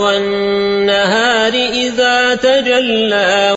والنهار إذا تجلى